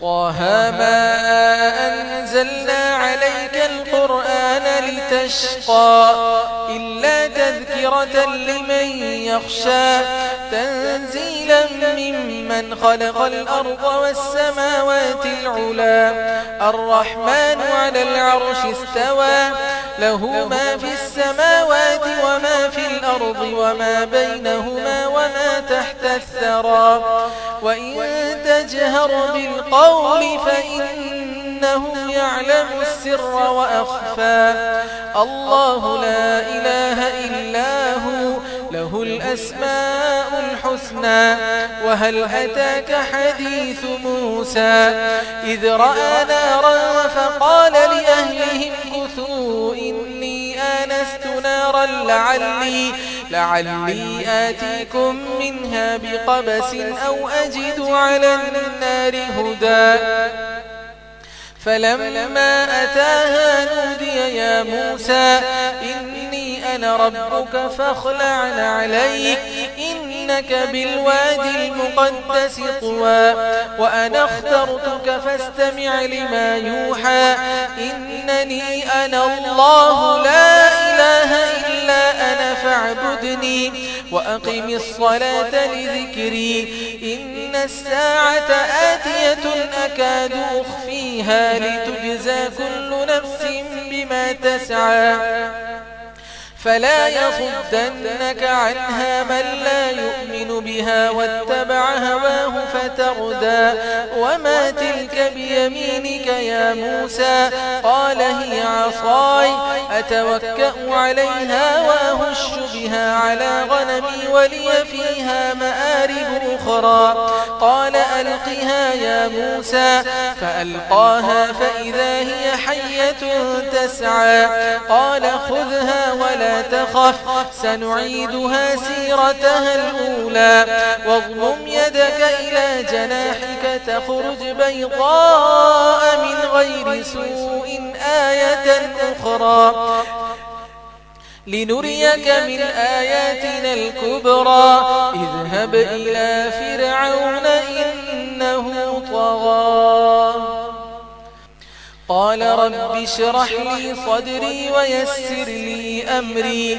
طه ما أنزلنا عليك القرآن لتشقى إلا تذكرة لمن يخشى تنزيلا ممن خلق الأرض والسماوات العلا الرحمن على العرش استوى له ما في السماوات وما الأرض وما بينهما وما تحت الثرى. وإن تجهر بالقول فإنه يعلم السر وأخفى. الله لا إله إلا هو له الأسماء الحسنى. وهل أتاك حديث موسى؟ إذ رأى نارا فقال لأهلهم كثور لعلي, لعلي آتيكم منها بقبس أو أجد على النار هدى. فلما أتاها نودي يا موسى إني أنا ربك فاخلعن عليك إنك بالوادي المقدس طوى. وأنا اخترتك فاستمع لما يوحى إنني أنا الله لا إله وأقم الصلاة لذكري إن الساعة آتية أكاد أخفيها لتجزى كل نفس بما تسعى فلا يصدنك عنها من لا يؤمن بها واتبع هواه فتغدى وما تلك بيمينك يا موسى قال هي عصاي أتوكأ عليها وأهش بها على غنمي ولي فيها مآل نار أخرى. قال ألقها يا موسى. فألقاها فإذا هي حية تسعى. قال خذها ولا تخف. سنعيدها سيرتها الأولى. واضم يدك إلى جناحك تخرج بيضاء من غير سوء آية أخرى. لنريك من آياتنا الكبرى. اذهب إلى فرعون إنه طغى. قال رب اشرح لي صدري ويسر لي أمري.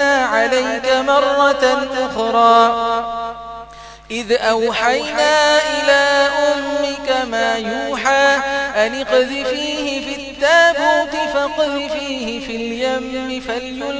أنزلنا عليك مرة أخرى إذ أوحينا إلى أمك ما يوحى أن اقذفيه في التابوت فاقذفيه في اليم فليلقى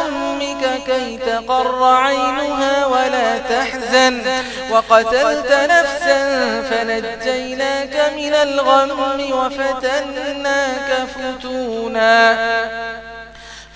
كي تقر عينها ولا تحزن. وقتلت نفسا فنجيناك من الغم وفتناك فتونا.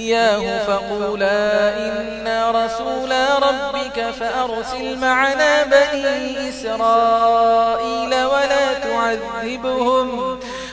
إياه فقولا إنا رسولا ربك فأرسل معنا بني إسرائيل ولا تعذبهم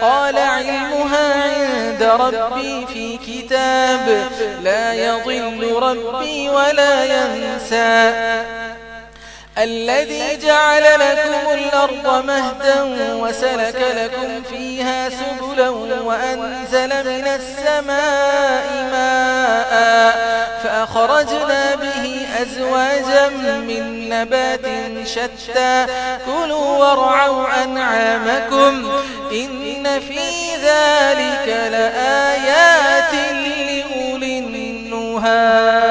قال علمها عند ربي في كتاب لا يضل ربي ولا ينسى. الذي جعل لكم الأرض مهدا وسلك لكم فيها سبلا وأنزل من السماء ماء فأخرجنا به أزواجا من نبات شتى. كلوا وارعوا أنعامكم. إن في ذلك لآيات لأولي النهار